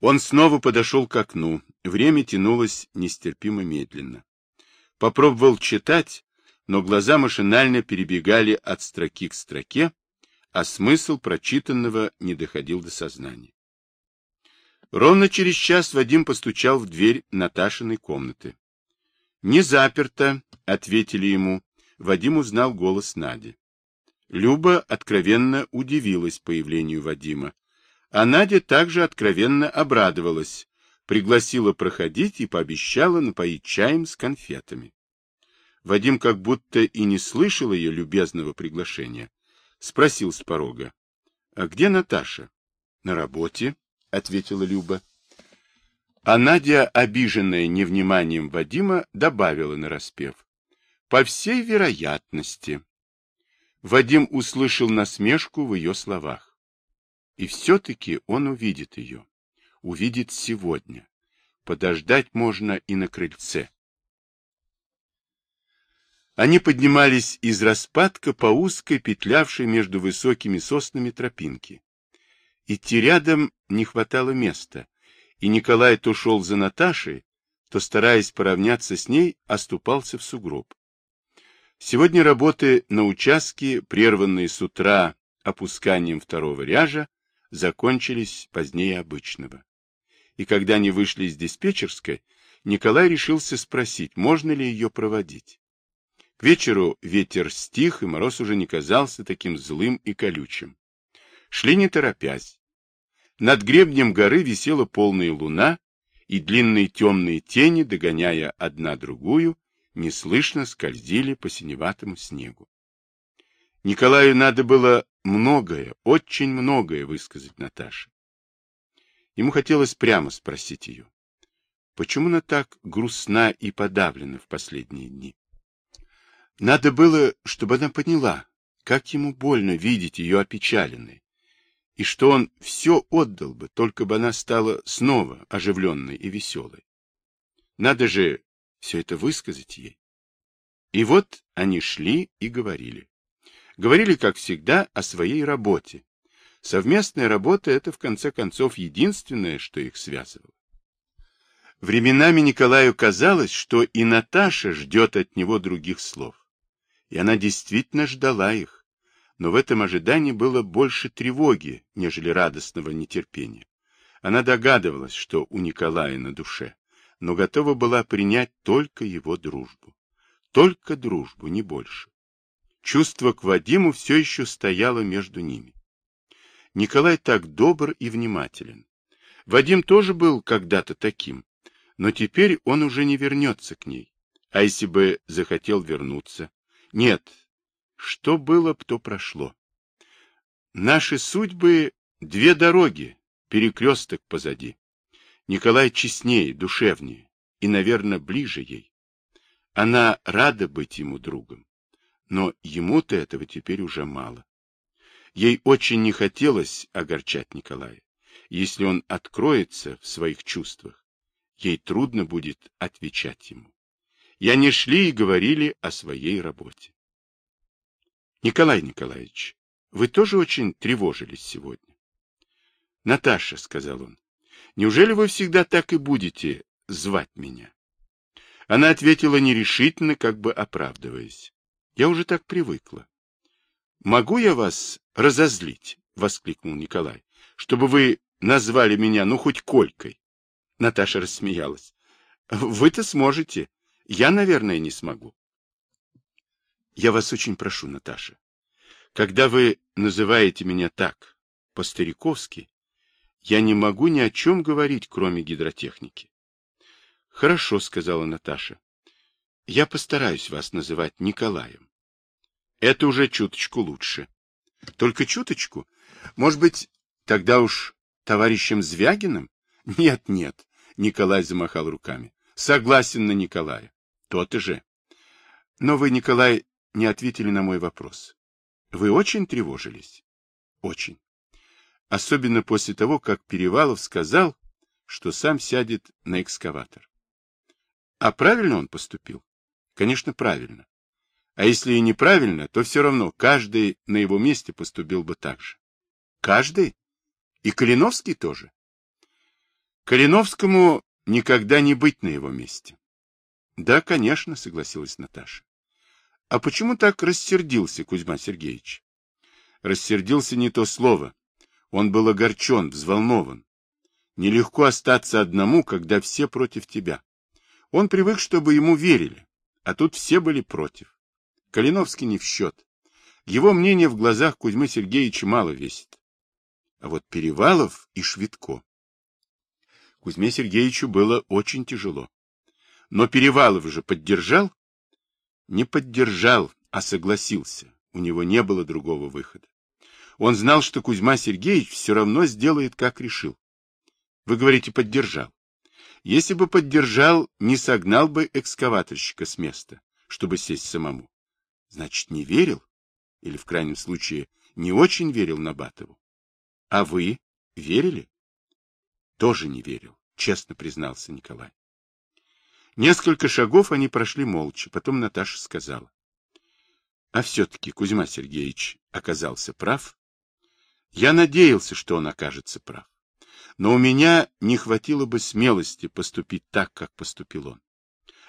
Он снова подошел к окну. Время тянулось нестерпимо медленно. Попробовал читать, но глаза машинально перебегали от строки к строке, а смысл прочитанного не доходил до сознания. Ровно через час Вадим постучал в дверь Наташиной комнаты. «Не заперто», — ответили ему. Вадим узнал голос Нади. Люба откровенно удивилась появлению Вадима, а Надя также откровенно обрадовалась, пригласила проходить и пообещала напоить чаем с конфетами. Вадим как будто и не слышал ее любезного приглашения. Спросил с порога. — А где Наташа? — На работе, — ответила Люба. А Надя, обиженная невниманием Вадима, добавила нараспев. — По всей вероятности. Вадим услышал насмешку в ее словах. И все-таки он увидит ее. Увидит сегодня. Подождать можно и на крыльце. Они поднимались из распадка по узкой, петлявшей между высокими соснами тропинки. Идти рядом не хватало места, и Николай то шел за Наташей, то, стараясь поравняться с ней, оступался в сугроб. Сегодня работы на участке, прерванные с утра опусканием второго ряжа, закончились позднее обычного. И когда они вышли из диспетчерской, Николай решился спросить, можно ли ее проводить. К вечеру ветер стих, и мороз уже не казался таким злым и колючим. Шли не торопясь. Над гребнем горы висела полная луна, и длинные темные тени, догоняя одна другую, неслышно скользили по синеватому снегу. Николаю надо было многое, очень многое высказать Наташе. Ему хотелось прямо спросить ее, почему она так грустна и подавлена в последние дни. Надо было, чтобы она поняла, как ему больно видеть ее опечаленной, и что он все отдал бы, только бы она стала снова оживленной и веселой. Надо же все это высказать ей. И вот они шли и говорили. Говорили, как всегда, о своей работе. Совместная работа — это, в конце концов, единственное, что их связывало. Временами Николаю казалось, что и Наташа ждет от него других слов. И она действительно ждала их. Но в этом ожидании было больше тревоги, нежели радостного нетерпения. Она догадывалась, что у Николая на душе, но готова была принять только его дружбу. Только дружбу, не больше. Чувство к Вадиму все еще стояло между ними. Николай так добр и внимателен. Вадим тоже был когда-то таким, но теперь он уже не вернется к ней. А если бы захотел вернуться, нет, что было, то прошло. Наши судьбы — две дороги, перекресток позади. Николай честнее, душевнее и, наверное, ближе ей. Она рада быть ему другом, но ему-то этого теперь уже мало. Ей очень не хотелось огорчать Николая. Если он откроется в своих чувствах, ей трудно будет отвечать ему и они шли и говорили о своей работе. Николай Николаевич, вы тоже очень тревожились сегодня. Наташа, — сказал он, — неужели вы всегда так и будете звать меня? Она ответила нерешительно, как бы оправдываясь. Я уже так привыкла. Могу я вас разозлить? — воскликнул Николай. — Чтобы вы назвали меня, ну, хоть Колькой. Наташа рассмеялась. — Вы-то сможете. Я, наверное, не смогу. Я вас очень прошу, Наташа, когда вы называете меня так, по-стариковски, я не могу ни о чем говорить, кроме гидротехники. Хорошо, сказала Наташа. Я постараюсь вас называть Николаем. Это уже чуточку лучше. Только чуточку? Может быть, тогда уж товарищем Звягиным? Нет, нет, Николай замахал руками. Согласен на Николая. То-то же. Но вы, Николай, не ответили на мой вопрос. Вы очень тревожились? Очень. Особенно после того, как Перевалов сказал, что сам сядет на экскаватор. А правильно он поступил? Конечно, правильно. А если и неправильно, то все равно каждый на его месте поступил бы так же. Каждый? И Калиновский тоже? Калиновскому никогда не быть на его месте. Да, конечно, согласилась Наташа. А почему так рассердился Кузьма Сергеевич? Рассердился не то слово. Он был огорчен, взволнован. Нелегко остаться одному, когда все против тебя. Он привык, чтобы ему верили, а тут все были против. Калиновский не в счет. Его мнение в глазах Кузьмы Сергеевича мало весит. А вот Перевалов и Швидко. Кузьме Сергеевичу было очень тяжело. Но Перевалов же поддержал? Не поддержал, а согласился. У него не было другого выхода. Он знал, что Кузьма Сергеевич все равно сделает, как решил. Вы говорите, поддержал. Если бы поддержал, не согнал бы экскаваторщика с места, чтобы сесть самому. Значит, не верил? Или, в крайнем случае, не очень верил Набатову? А вы верили? Тоже не верил, честно признался Николай. Несколько шагов они прошли молча, потом Наташа сказала. А все-таки Кузьма Сергеевич оказался прав. Я надеялся, что он окажется прав. Но у меня не хватило бы смелости поступить так, как поступил он.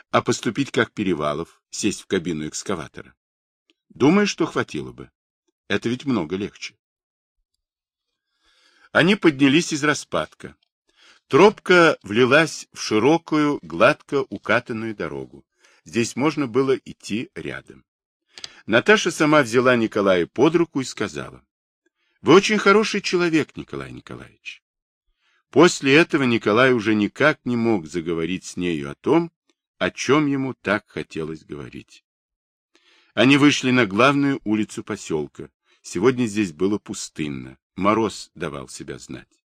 А поступить как Перевалов, сесть в кабину экскаватора. Думаю, что хватило бы. Это ведь много легче. Они поднялись из распадка. Тропка влилась в широкую, гладко укатанную дорогу. Здесь можно было идти рядом. Наташа сама взяла Николая под руку и сказала. — Вы очень хороший человек, Николай Николаевич. После этого Николай уже никак не мог заговорить с нею о том, о чем ему так хотелось говорить. Они вышли на главную улицу поселка. Сегодня здесь было пустынно. Мороз давал себя знать.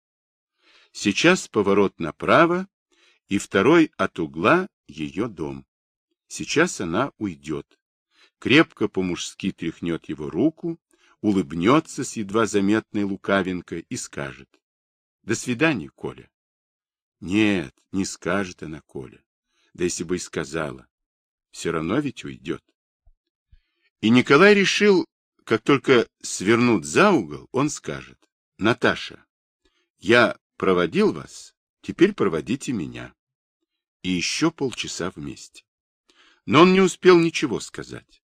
Сейчас поворот направо, и второй от угла ее дом. Сейчас она уйдет. Крепко по-мужски тряхнет его руку, улыбнется с едва заметной лукавинкой и скажет. До свидания, Коля. Нет, не скажет она Коля. Да если бы и сказала. Все равно ведь уйдет. И Николай решил, как только свернут за угол, он скажет. Наташа, я проводил вас, теперь проводите меня. И еще полчаса вместе. Но он не успел ничего сказать.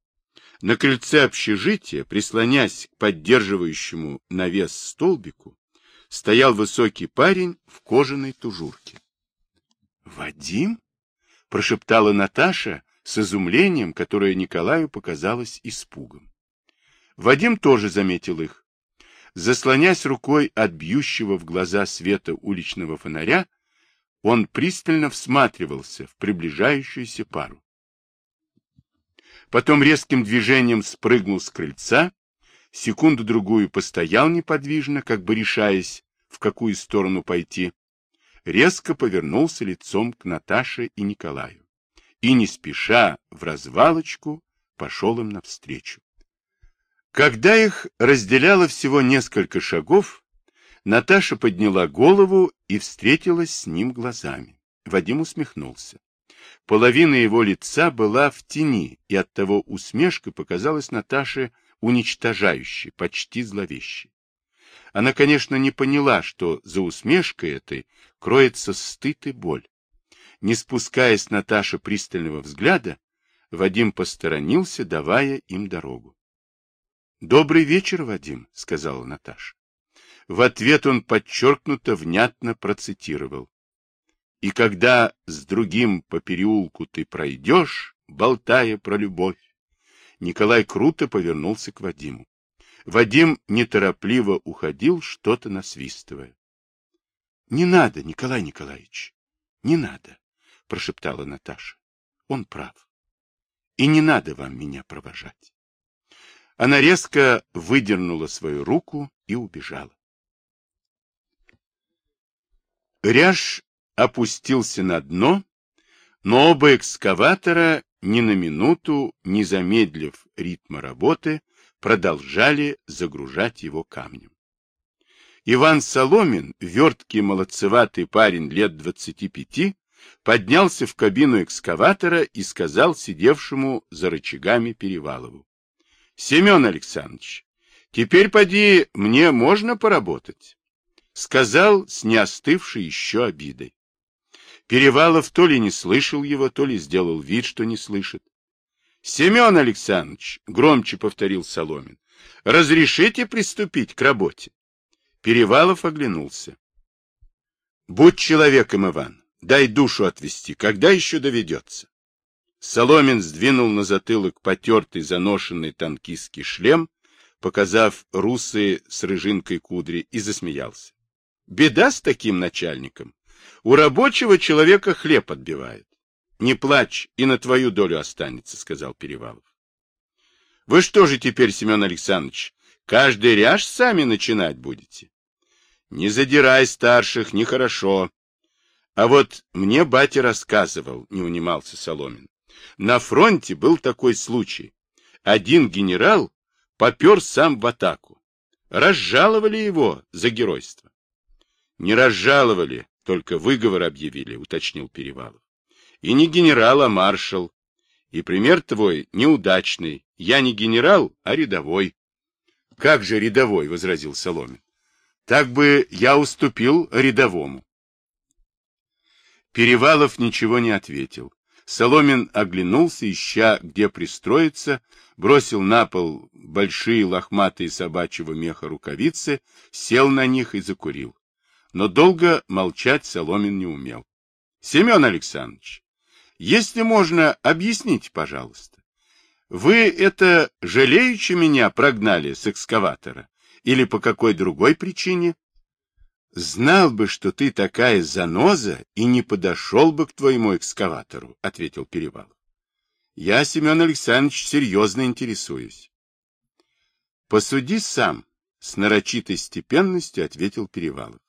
На крыльце общежития, прислонясь к поддерживающему навес столбику, стоял высокий парень в кожаной тужурке. «Вадим?» — прошептала Наташа с изумлением, которое Николаю показалось испугом. Вадим тоже заметил их Заслонясь рукой от бьющего в глаза света уличного фонаря, он пристально всматривался в приближающуюся пару. Потом резким движением спрыгнул с крыльца, секунду-другую постоял неподвижно, как бы решаясь, в какую сторону пойти, резко повернулся лицом к Наташе и Николаю и, не спеша, в развалочку, пошел им навстречу. Когда их разделяло всего несколько шагов, Наташа подняла голову и встретилась с ним глазами. Вадим усмехнулся. Половина его лица была в тени, и оттого усмешка показалась Наташе уничтожающей, почти зловещей. Она, конечно, не поняла, что за усмешкой этой кроется стыд и боль. Не спуская с Наташи пристального взгляда, Вадим посторонился, давая им дорогу. «Добрый вечер, Вадим», — сказала Наташа. В ответ он подчеркнуто внятно процитировал. «И когда с другим по переулку ты пройдешь, болтая про любовь...» Николай круто повернулся к Вадиму. Вадим неторопливо уходил, что-то насвистывая. — Не надо, Николай Николаевич, не надо, — прошептала Наташа. — Он прав. И не надо вам меня провожать. Она резко выдернула свою руку и убежала. Ряж опустился на дно, но оба экскаватора ни на минуту, не замедлив ритма работы, продолжали загружать его камнем. Иван Соломин, верткий молодцеватый парень лет двадцати пяти, поднялся в кабину экскаватора и сказал сидевшему за рычагами Перевалову. Семен Александрович, теперь поди, мне можно поработать? Сказал с неостывшей еще обидой. Перевалов то ли не слышал его, то ли сделал вид, что не слышит. — Семен Александрович, — громче повторил Соломин, — разрешите приступить к работе? Перевалов оглянулся. — Будь человеком, Иван, дай душу отвести, когда еще доведется? Соломин сдвинул на затылок потертый заношенный танкистский шлем, показав русые с рыжинкой кудри, и засмеялся. Беда с таким начальником. У рабочего человека хлеб отбивает. Не плачь, и на твою долю останется, сказал Перевалов. Вы что же теперь, Семен Александрович, каждый ряж сами начинать будете? Не задирай старших, нехорошо. А вот мне батя рассказывал, не унимался Соломин. На фронте был такой случай. Один генерал попер сам в атаку. Разжаловали его за геройство. Не разжаловали, только выговор объявили, уточнил Перевалов. И не генерал, а маршал. И пример твой неудачный. Я не генерал, а рядовой. Как же рядовой, возразил Соломин. Так бы я уступил рядовому. Перевалов ничего не ответил. Соломин оглянулся, ища, где пристроиться, бросил на пол большие лохматые собачьего меха рукавицы, сел на них и закурил. Но долго молчать Соломин не умел. — Семен Александрович, если можно, объясните, пожалуйста. Вы это жалеючи меня прогнали с экскаватора? Или по какой другой причине? Знал бы, что ты такая заноза, и не подошел бы к твоему экскаватору, — ответил Перевалов. Я, Семен Александрович, серьезно интересуюсь. Посуди сам, — с нарочитой степенностью ответил Перевалов.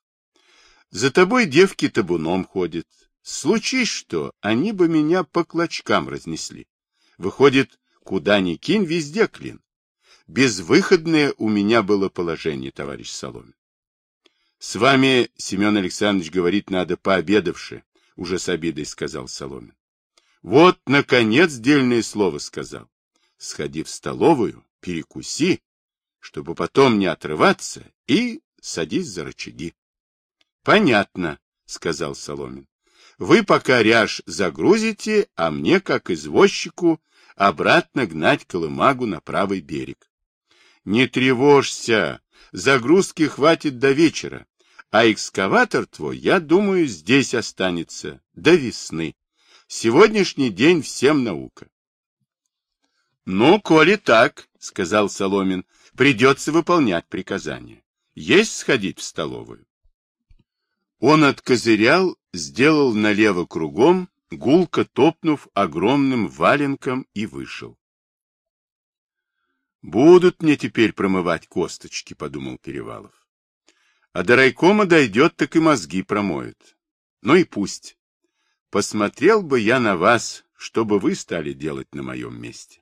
За тобой девки табуном ходят. Случись что, они бы меня по клочкам разнесли. Выходит, куда ни кинь, везде клин. Безвыходное у меня было положение, товарищ Соломин. С вами, Семен Александрович, говорить надо пообедавши, уже с обидой сказал Соломин. Вот, наконец, дельное слово сказал. Сходи в столовую, перекуси, чтобы потом не отрываться, и садись за рычаги. — Понятно, — сказал Соломин. — Вы пока ряж загрузите, а мне, как извозчику, обратно гнать колымагу на правый берег. — Не тревожься, загрузки хватит до вечера. А экскаватор твой, я думаю, здесь останется до весны. Сегодняшний день всем наука. — Ну, коли так, — сказал Соломин, — придется выполнять приказание. Есть сходить в столовую. Он откозырял, сделал налево кругом, гулко топнув огромным валенком и вышел. «Будут мне теперь промывать косточки», — подумал Перевалов. А до райкома дойдет, так и мозги промоют. Ну и пусть. Посмотрел бы я на вас, что бы вы стали делать на моем месте.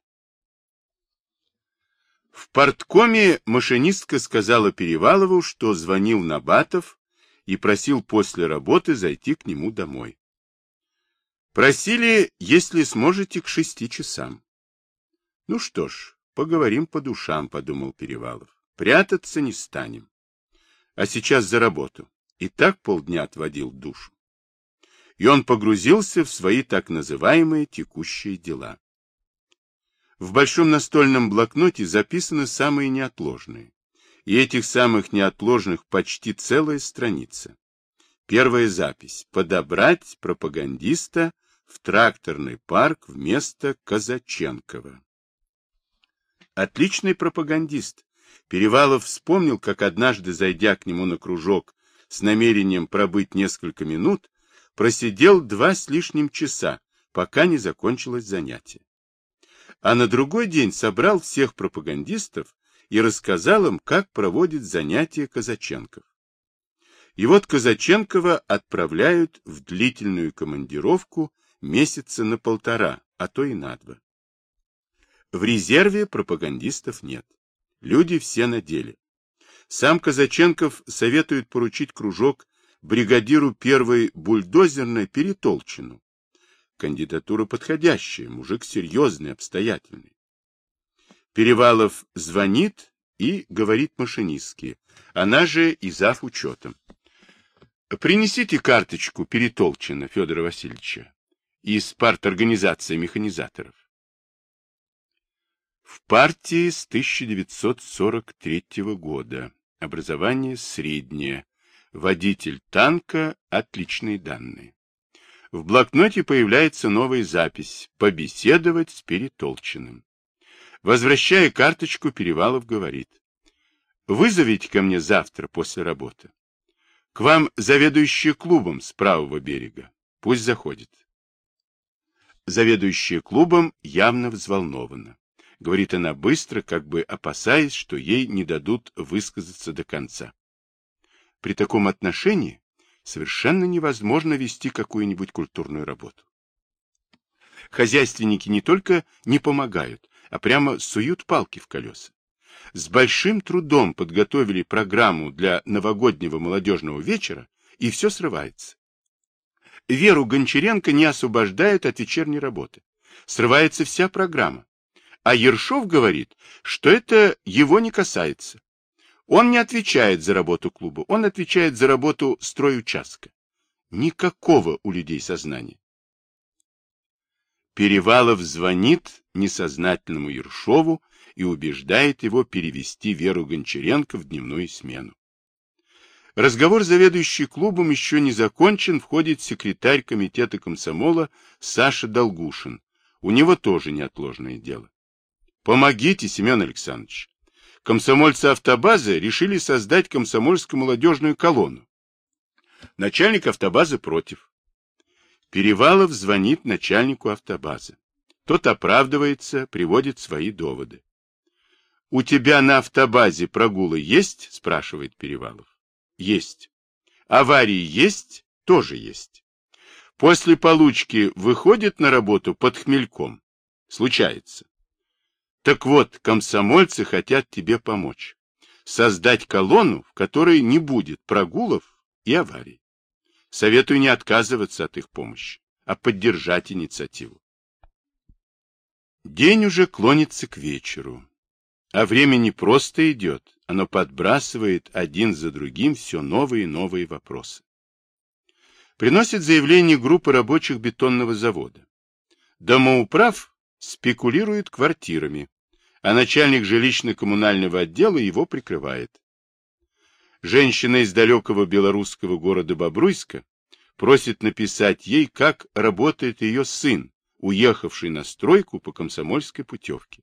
В порткоме машинистка сказала Перевалову, что звонил Набатов и просил после работы зайти к нему домой. Просили, если сможете, к шести часам. Ну что ж, поговорим по душам, подумал Перевалов. Прятаться не станем а сейчас за работу. И так полдня отводил душу. И он погрузился в свои так называемые текущие дела. В большом настольном блокноте записаны самые неотложные. И этих самых неотложных почти целая страница. Первая запись. Подобрать пропагандиста в тракторный парк вместо Казаченкова. Отличный пропагандист, Перевалов вспомнил, как однажды, зайдя к нему на кружок с намерением пробыть несколько минут, просидел два с лишним часа, пока не закончилось занятие. А на другой день собрал всех пропагандистов и рассказал им, как проводит занятия Казаченков. И вот Казаченкова отправляют в длительную командировку месяца на полтора, а то и на два. В резерве пропагандистов нет. Люди все на деле. Сам Казаченков советует поручить кружок бригадиру первой бульдозерной Перетолчину. Кандидатура подходящая, мужик серьезный, обстоятельный. Перевалов звонит и говорит машинистке, она же и зав учетом. Принесите карточку Перетолчина Федора Васильевича из парторганизации механизаторов. В партии с 1943 года. Образование среднее. Водитель танка. Отличные данные. В блокноте появляется новая запись «Побеседовать с Перетолчиным». Возвращая карточку, Перевалов говорит. «Вызовите ко мне завтра после работы. К вам заведующий клубом с правого берега. Пусть заходит». Заведующая клубом явно взволнована. Говорит она быстро, как бы опасаясь, что ей не дадут высказаться до конца. При таком отношении совершенно невозможно вести какую-нибудь культурную работу. Хозяйственники не только не помогают, а прямо суют палки в колеса. С большим трудом подготовили программу для новогоднего молодежного вечера, и все срывается. Веру Гончаренко не освобождают от вечерней работы. Срывается вся программа. А Ершов говорит, что это его не касается. Он не отвечает за работу клуба, он отвечает за работу стройучастка. Никакого у людей сознания. Перевалов звонит несознательному Ершову и убеждает его перевести Веру Гончаренко в дневную смену. Разговор заведующий клубом еще не закончен, входит секретарь комитета комсомола Саша Долгушин. У него тоже неотложное дело. Помогите, Семен Александрович комсомольцы автобазы решили создать комсомольско-молодежную колонну. Начальник автобазы против. Перевалов звонит начальнику автобазы. Тот оправдывается, приводит свои доводы. — У тебя на автобазе прогулы есть? — спрашивает Перевалов. — Есть. — Аварии есть? — Тоже есть. После получки выходит на работу под хмельком? Случается. Так вот, комсомольцы хотят тебе помочь. Создать колонну, в которой не будет прогулов и аварий. Советую не отказываться от их помощи, а поддержать инициативу. День уже клонится к вечеру. А время не просто идет, оно подбрасывает один за другим все новые и новые вопросы. Приносит заявление группы рабочих бетонного завода. Домоуправ спекулирует квартирами, а начальник жилищно-коммунального отдела его прикрывает. Женщина из далекого белорусского города Бобруйска просит написать ей, как работает ее сын, уехавший на стройку по комсомольской путевке.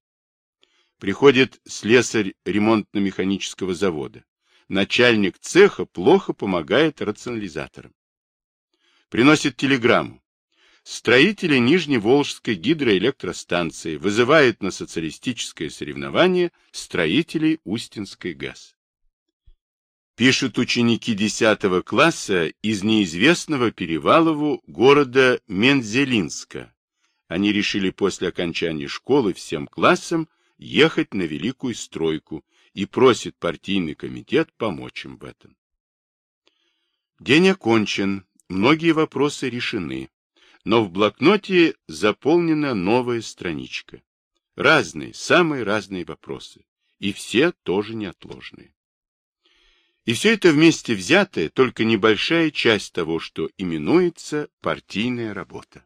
Приходит слесарь ремонтно-механического завода. Начальник цеха плохо помогает рационализаторам. Приносит телеграмму. Строители Нижневолжской гидроэлектростанции вызывают на социалистическое соревнование строителей Устинской ГАЗ. Пишут ученики 10 класса из неизвестного Перевалову города Мензелинска. Они решили после окончания школы всем классам ехать на великую стройку и просят партийный комитет помочь им в этом. День окончен, многие вопросы решены но в блокноте заполнена новая страничка. Разные, самые разные вопросы. И все тоже неотложные. И все это вместе взятое только небольшая часть того, что именуется партийная работа.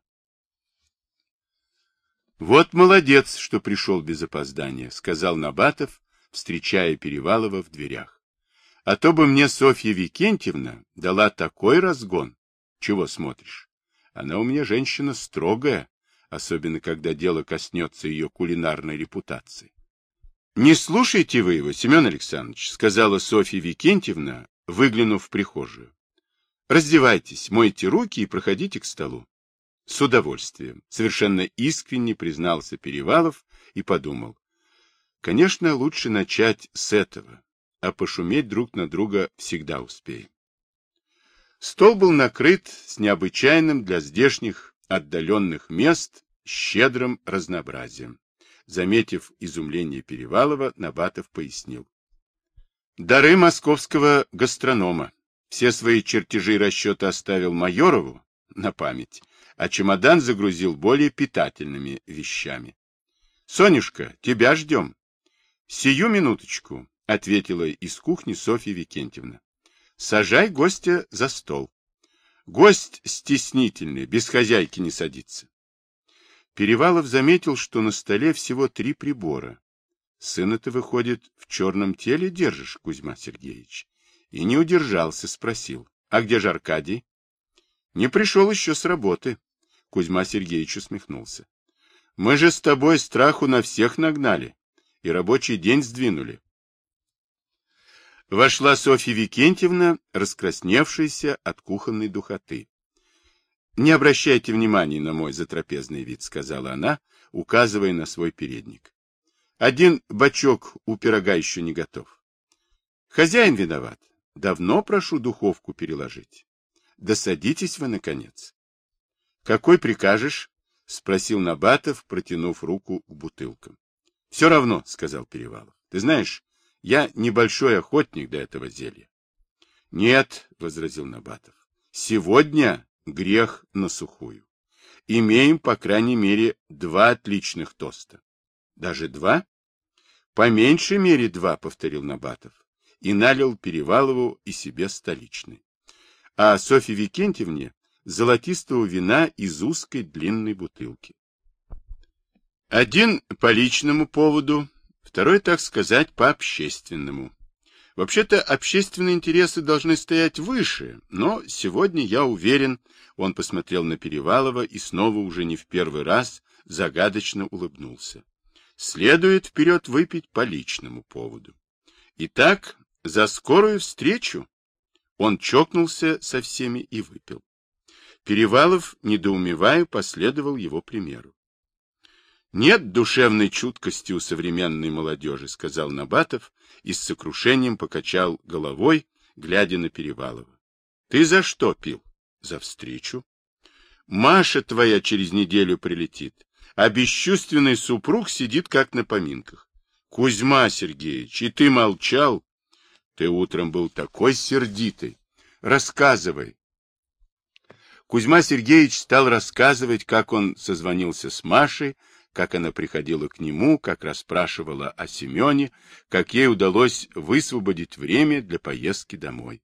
Вот молодец, что пришел без опоздания, сказал Набатов, встречая Перевалова в дверях. А то бы мне Софья Викентьевна дала такой разгон. Чего смотришь? Она у меня женщина строгая, особенно когда дело коснется ее кулинарной репутации. — Не слушайте вы его, Семен Александрович, — сказала Софья Викентьевна, выглянув в прихожую. — Раздевайтесь, мойте руки и проходите к столу. С удовольствием, совершенно искренне признался Перевалов и подумал. Конечно, лучше начать с этого, а пошуметь друг на друга всегда успеем. Стол был накрыт с необычайным для здешних отдаленных мест щедрым разнообразием. Заметив изумление Перевалова, Набатов пояснил. Дары московского гастронома. Все свои чертежи и расчеты оставил Майорову на память, а чемодан загрузил более питательными вещами. — Сонюшка, тебя ждем. — Сию минуточку, — ответила из кухни Софья Викентьевна. Сажай гостя за стол. Гость стеснительный, без хозяйки не садится. Перевалов заметил, что на столе всего три прибора. Сына ты, выходит, в черном теле держишь, Кузьма Сергеевич. И не удержался, спросил. А где же Аркадий? Не пришел еще с работы. Кузьма Сергеевич усмехнулся. Мы же с тобой страху на всех нагнали и рабочий день сдвинули. Вошла Софья Викентьевна, раскрасневшаяся от кухонной духоты. — Не обращайте внимания на мой затрапезный вид, — сказала она, указывая на свой передник. — Один бачок у пирога еще не готов. — Хозяин виноват. Давно прошу духовку переложить. Да садитесь вы, наконец. — Какой прикажешь? — спросил Набатов, протянув руку к бутылкам. — Все равно, — сказал Перевалов. — Ты знаешь, я небольшой охотник до этого зелья. — Нет, — возразил Набатов, — сегодня грех на сухую. Имеем, по крайней мере, два отличных тоста. — Даже два? — По меньшей мере два, — повторил Набатов, и налил Перевалову и себе столичный. А Софье Викентьевне золотистого вина из узкой длинной бутылки. Один по личному поводу, Второй, так сказать, по общественному. Вообще-то общественные интересы должны стоять выше, но сегодня я уверен, он посмотрел на Перевалова и снова уже не в первый раз загадочно улыбнулся. Следует вперед выпить по личному поводу. Итак, за скорую встречу. Он чокнулся со всеми и выпил. Перевалов, недоумевая, последовал его примеру. Нет душевной чуткости у современной молодежи, сказал Набатов и с сокрушением покачал головой, глядя на Перевалова. Ты за что пил? За встречу. Маша твоя через неделю прилетит, а бесчувственный супруг сидит как на поминках. Кузьма Сергеевич, и ты молчал? Ты утром был такой сердитый. Рассказывай. Кузьма Сергеевич стал рассказывать, как он созвонился с Машей, как она приходила к нему, как расспрашивала о Семене, как ей удалось высвободить время для поездки домой.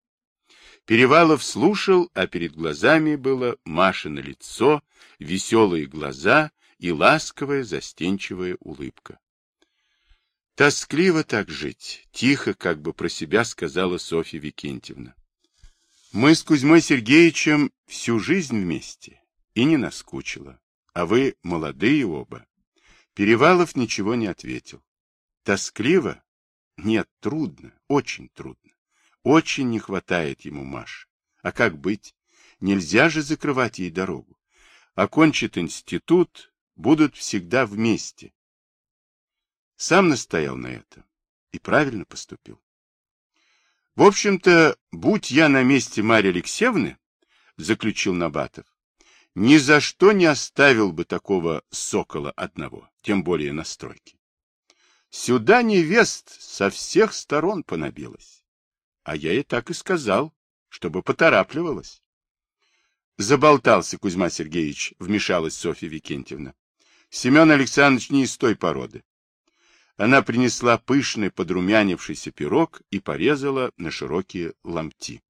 Перевалов слушал, а перед глазами было Машино лицо, веселые глаза и ласковая застенчивая улыбка. Тоскливо так жить, тихо, как бы про себя сказала Софья Викентьевна. Мы с Кузьмой Сергеевичем всю жизнь вместе, и не наскучило. А вы молодые оба. Перевалов ничего не ответил. Тоскливо? Нет, трудно, очень трудно. Очень не хватает ему Маш. А как быть? Нельзя же закрывать ей дорогу. Окончит институт, будут всегда вместе. Сам настоял на это и правильно поступил. В общем-то, будь я на месте Марьи Алексеевны, заключил Набатов, ни за что не оставил бы такого сокола одного, тем более на стройке. Сюда невест со всех сторон понабилась. А я ей так и сказал, чтобы поторапливалась. Заболтался Кузьма Сергеевич, вмешалась Софья Викентьевна. Семен Александрович не из той породы. Она принесла пышный подрумянившийся пирог и порезала на широкие ломти.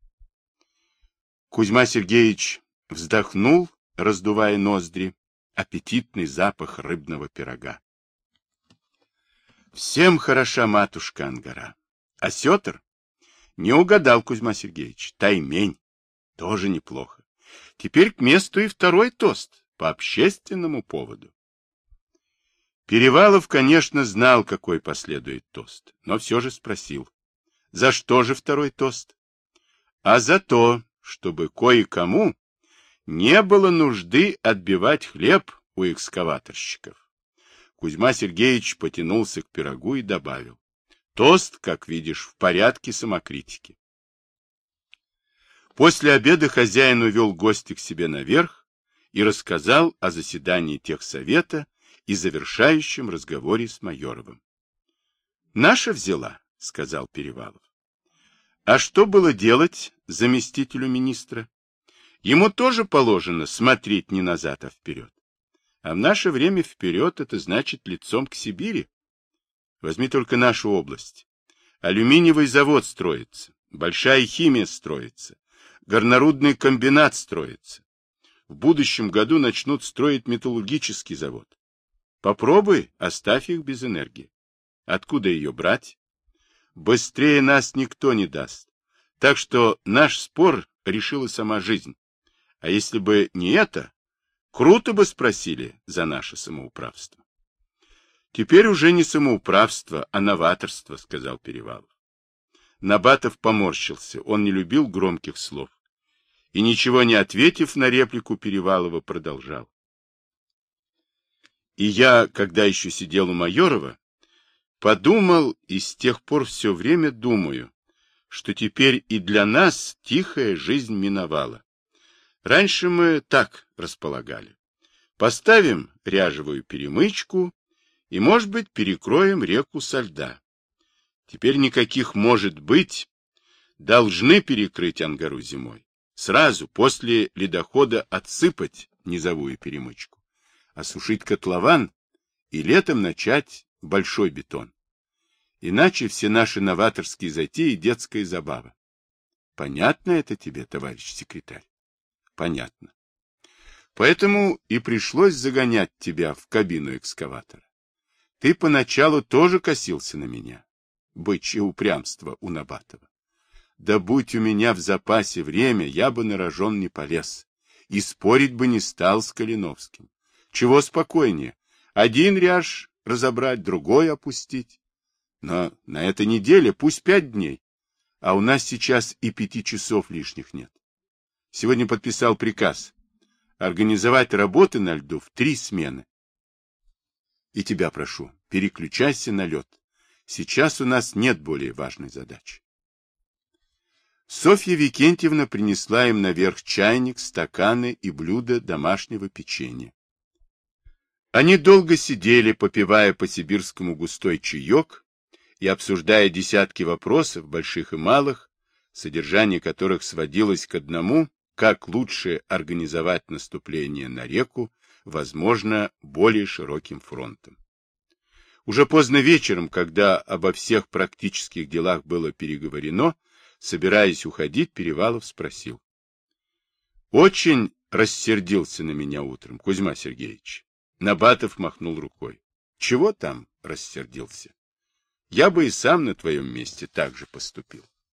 Кузьма Сергеевич вздохнул раздувая ноздри, аппетитный запах рыбного пирога. Всем хороша матушка Ангара. А Сетр? Не угадал Кузьма Сергеевич. Таймень. Тоже неплохо. Теперь к месту и второй тост по общественному поводу. Перевалов, конечно, знал, какой последует тост, но все же спросил. За что же второй тост? А за то, чтобы кое-кому не было нужды отбивать хлеб у экскаваторщиков. Кузьма Сергеевич потянулся к пирогу и добавил. Тост, как видишь, в порядке самокритики. После обеда хозяин увел гостя к себе наверх и рассказал о заседании техсовета и завершающем разговоре с Майоровым. «Наша взяла», — сказал Перевалов. «А что было делать заместителю министра?» Ему тоже положено смотреть не назад, а вперед. А в наше время вперед это значит лицом к Сибири. Возьми только нашу область. Алюминиевый завод строится. Большая химия строится. Горнорудный комбинат строится. В будущем году начнут строить металлургический завод. Попробуй, оставь их без энергии. Откуда ее брать? Быстрее нас никто не даст. Так что наш спор решила сама жизнь. А если бы не это, круто бы спросили за наше самоуправство. Теперь уже не самоуправство, а новаторство, сказал Перевалов. Набатов поморщился, он не любил громких слов. И ничего не ответив на реплику Перевалова, продолжал. И я, когда еще сидел у Майорова, подумал и с тех пор все время думаю, что теперь и для нас тихая жизнь миновала. Раньше мы так располагали. Поставим ряжевую перемычку и, может быть, перекроем реку со льда. Теперь никаких может быть. Должны перекрыть Ангару зимой. Сразу после ледохода отсыпать низовую перемычку, осушить котлован и летом начать большой бетон. Иначе все наши новаторские затеи — детская забава. Понятно это тебе, товарищ секретарь? Понятно. Поэтому и пришлось загонять тебя в кабину экскаватора. Ты поначалу тоже косился на меня. Бычье упрямство у Набатова. Да будь у меня в запасе время, я бы на рожон не полез. И спорить бы не стал с Калиновским. Чего спокойнее? Один ряж разобрать, другой опустить. Но на этой неделе пусть пять дней. А у нас сейчас и пяти часов лишних нет. Сегодня подписал приказ организовать работы на льду в три смены. И тебя прошу, переключайся на лед. Сейчас у нас нет более важной задачи. Софья Викентьевна принесла им наверх чайник, стаканы и блюда домашнего печенья. Они долго сидели, попивая по-сибирскому густой чаек и обсуждая десятки вопросов, больших и малых, содержание которых сводилось к одному, как лучше организовать наступление на реку, возможно, более широким фронтом. Уже поздно вечером, когда обо всех практических делах было переговорено, собираясь уходить, Перевалов спросил. Очень рассердился на меня утром, Кузьма Сергеевич. Набатов махнул рукой. Чего там рассердился? Я бы и сам на твоем месте так же поступил.